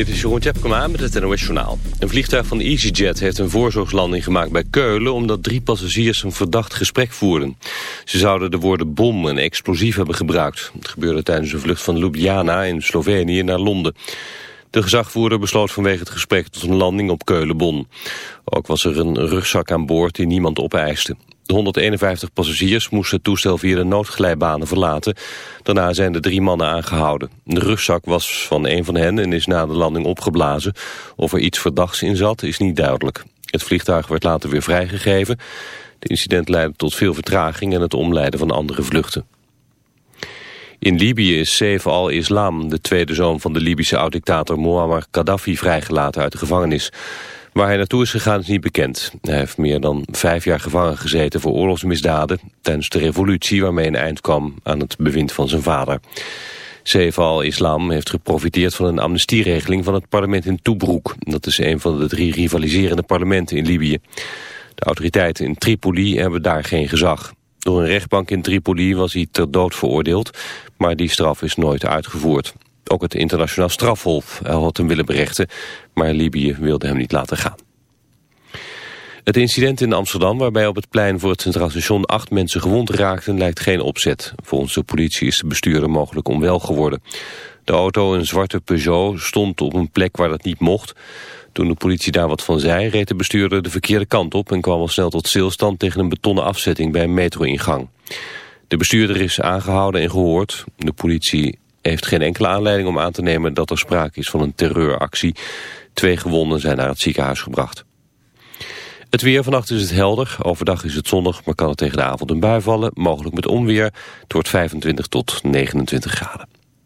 Dit is Jeroen Tjepkema met het NOS. Een vliegtuig van EasyJet heeft een voorzorgslanding gemaakt bij Keulen... omdat drie passagiers een verdacht gesprek voerden. Ze zouden de woorden bom en explosief hebben gebruikt. Het gebeurde tijdens een vlucht van Ljubljana in Slovenië naar Londen. De gezagvoerder besloot vanwege het gesprek tot een landing op Keulen-Bonn. Ook was er een rugzak aan boord die niemand opeiste. De 151 passagiers moesten het toestel via de noodglijbanen verlaten. Daarna zijn de drie mannen aangehouden. De rugzak was van een van hen en is na de landing opgeblazen. Of er iets verdachts in zat is niet duidelijk. Het vliegtuig werd later weer vrijgegeven. De incident leidde tot veel vertraging en het omleiden van andere vluchten. In Libië is Saif al-Islam, de tweede zoon van de Libische oud-dictator Muammar Gaddafi, vrijgelaten uit de gevangenis. Waar hij naartoe is gegaan is niet bekend. Hij heeft meer dan vijf jaar gevangen gezeten voor oorlogsmisdaden... tijdens de revolutie waarmee een eind kwam aan het bewind van zijn vader. Saif al-Islam heeft geprofiteerd van een amnestieregeling van het parlement in Tobruk. Dat is een van de drie rivaliserende parlementen in Libië. De autoriteiten in Tripoli hebben daar geen gezag. Door een rechtbank in Tripoli was hij ter dood veroordeeld, maar die straf is nooit uitgevoerd. Ook het internationaal strafhof had hem willen berechten, maar Libië wilde hem niet laten gaan. Het incident in Amsterdam, waarbij op het plein voor het Centraal Station acht mensen gewond raakten, lijkt geen opzet. Volgens de politie is de bestuurder mogelijk onwel geworden. De auto, een zwarte Peugeot, stond op een plek waar dat niet mocht. Toen de politie daar wat van zei, reed de bestuurder de verkeerde kant op... en kwam al snel tot stilstand tegen een betonnen afzetting bij een metro-ingang. De bestuurder is aangehouden en gehoord. De politie heeft geen enkele aanleiding om aan te nemen dat er sprake is van een terreuractie. Twee gewonden zijn naar het ziekenhuis gebracht. Het weer vannacht is het helder. Overdag is het zonnig, maar kan het tegen de avond een bui vallen. Mogelijk met onweer. Het wordt 25 tot 29 graden.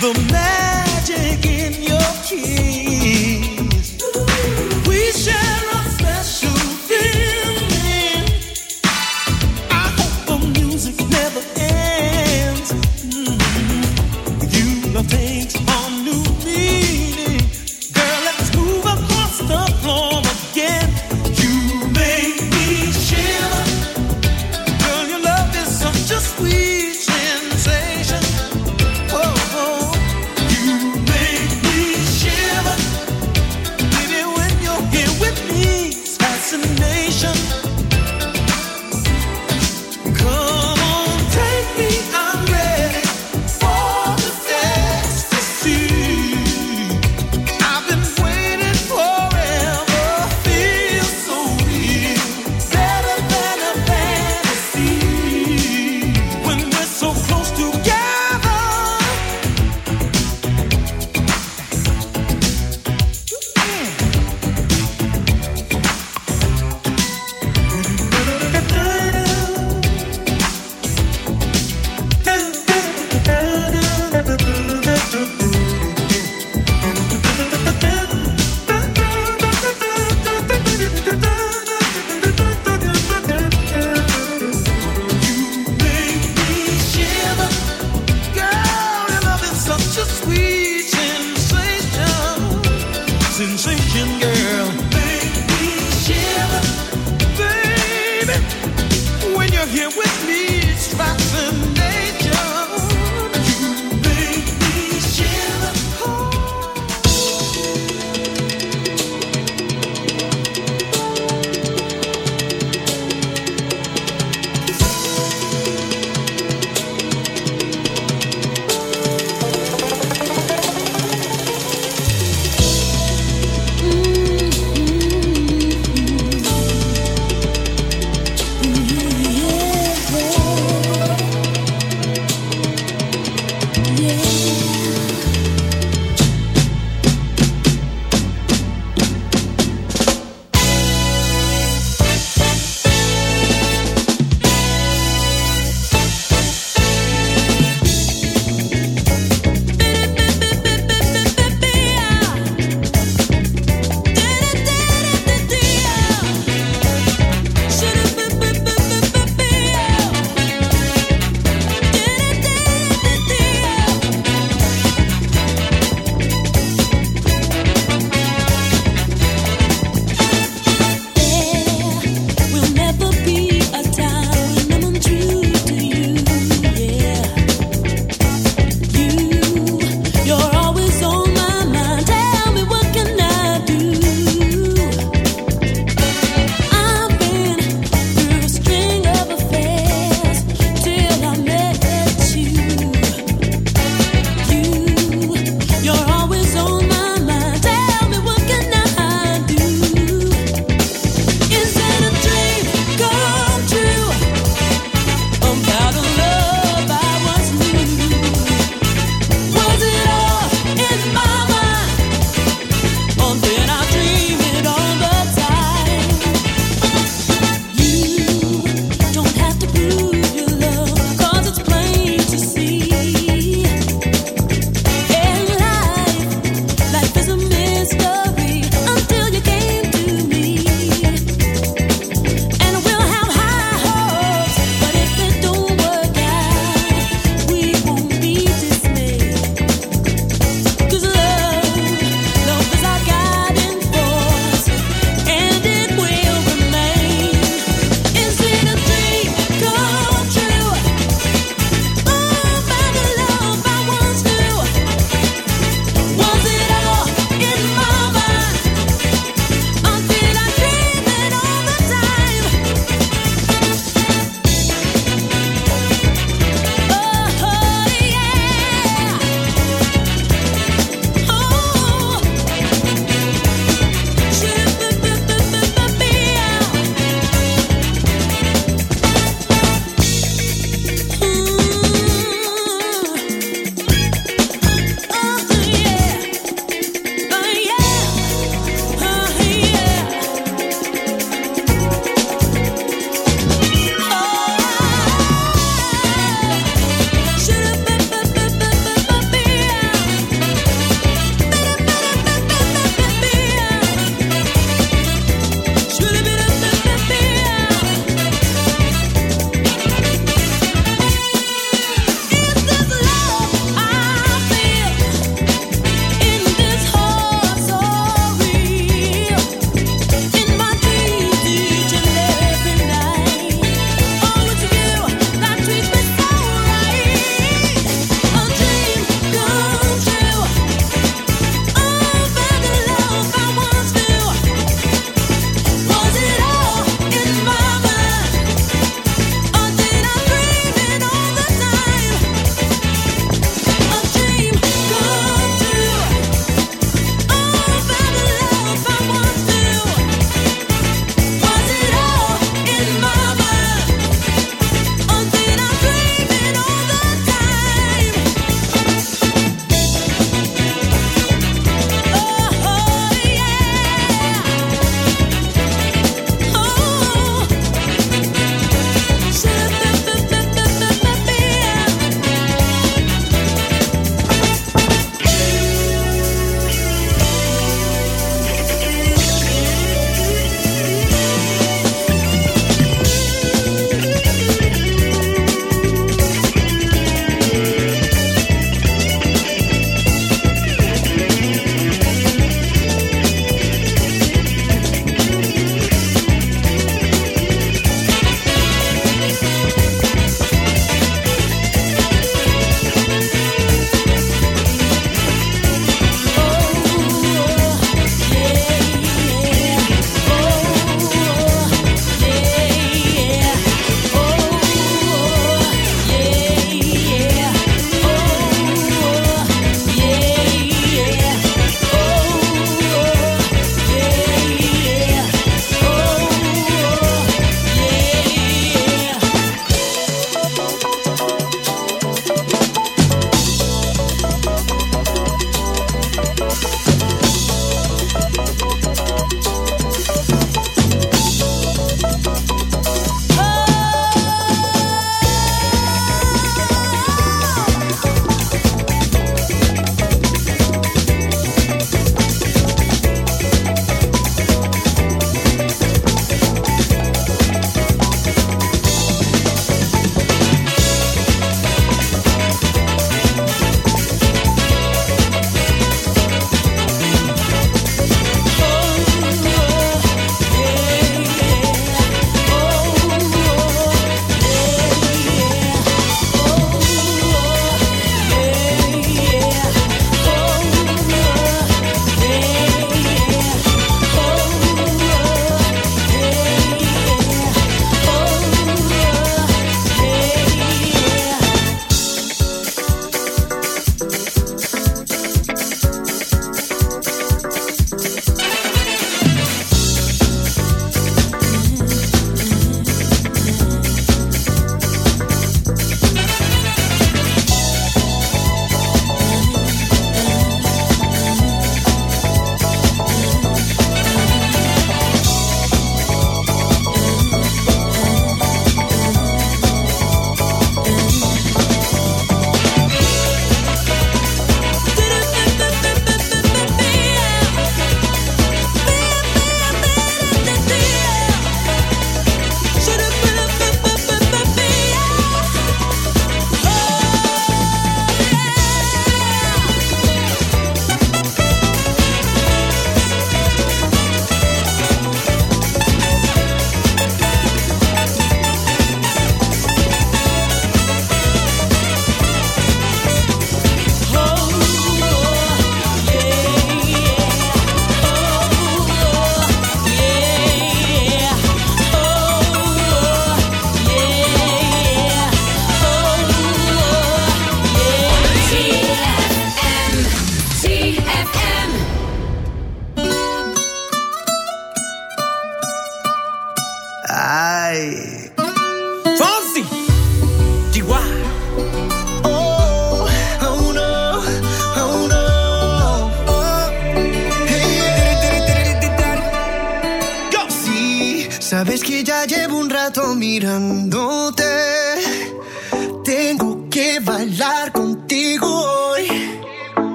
The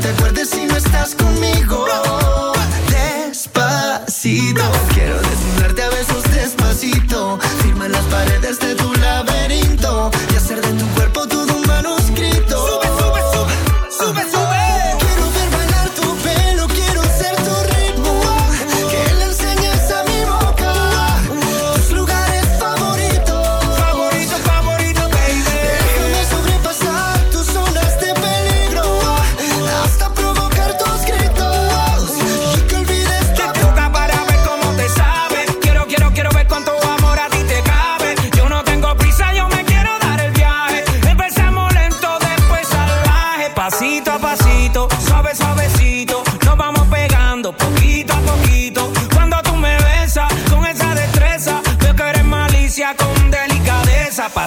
te acuerdes si no estás conmigo.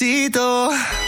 éxito.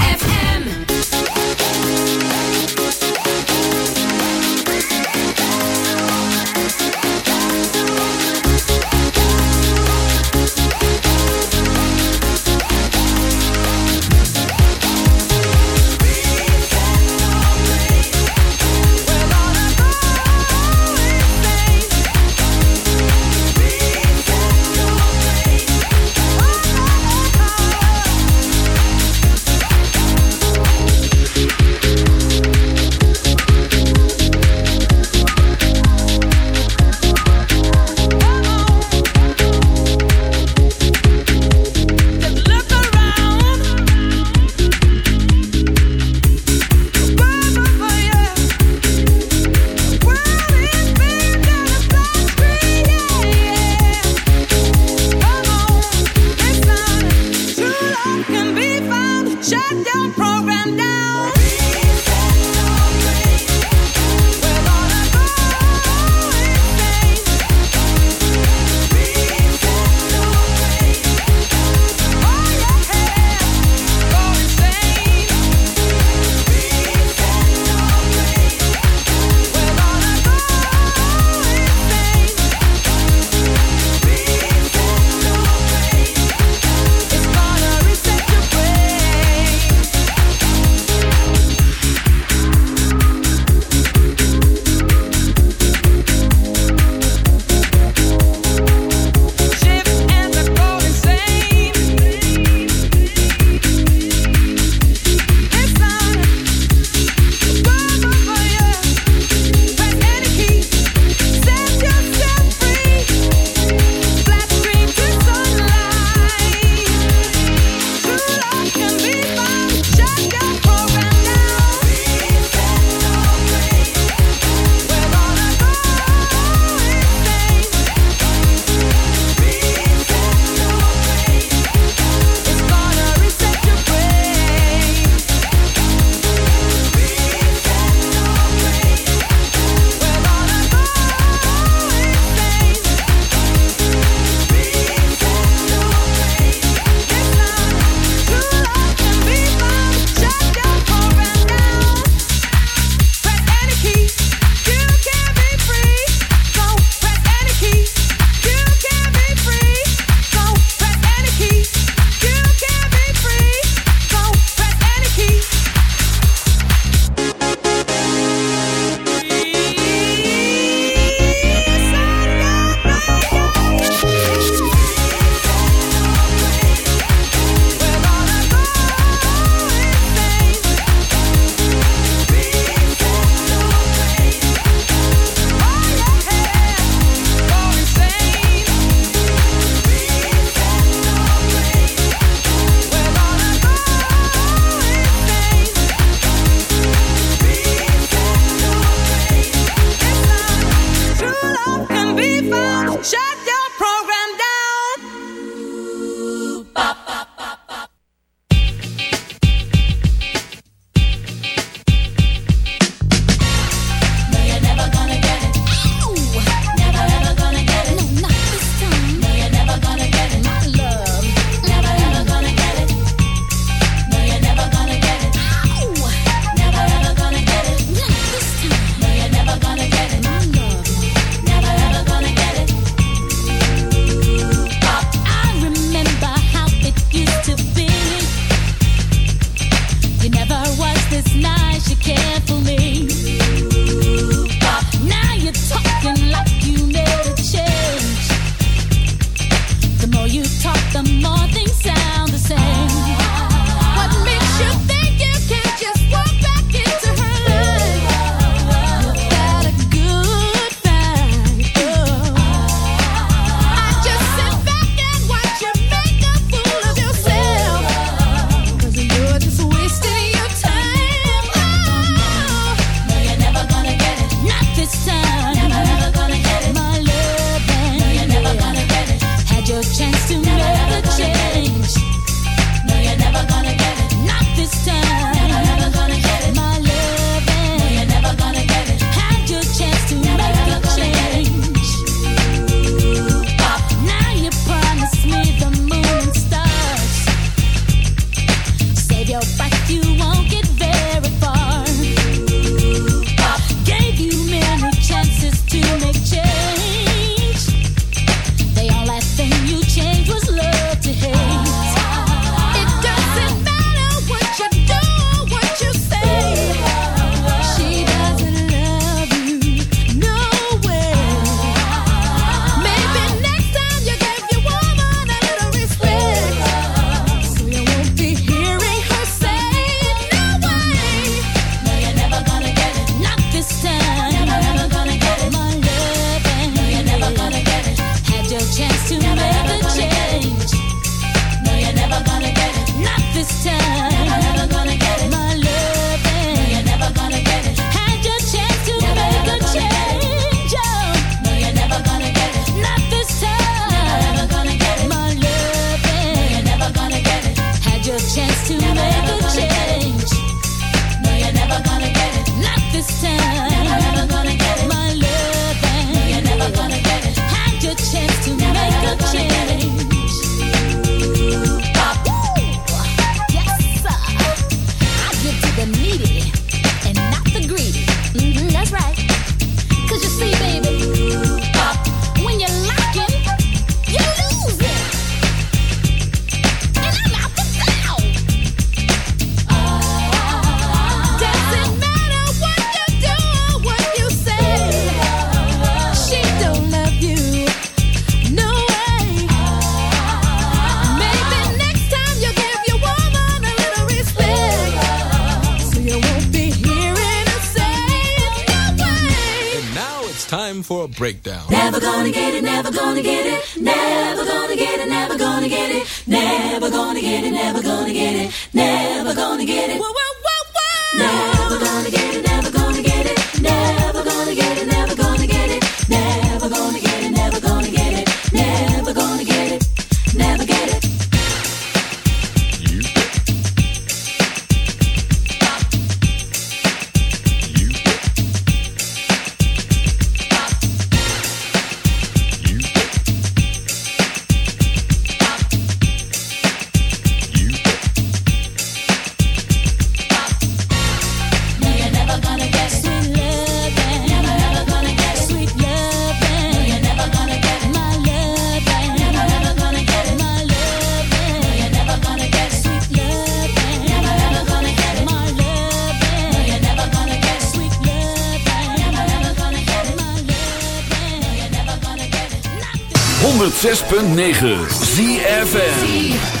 106.9 ZFN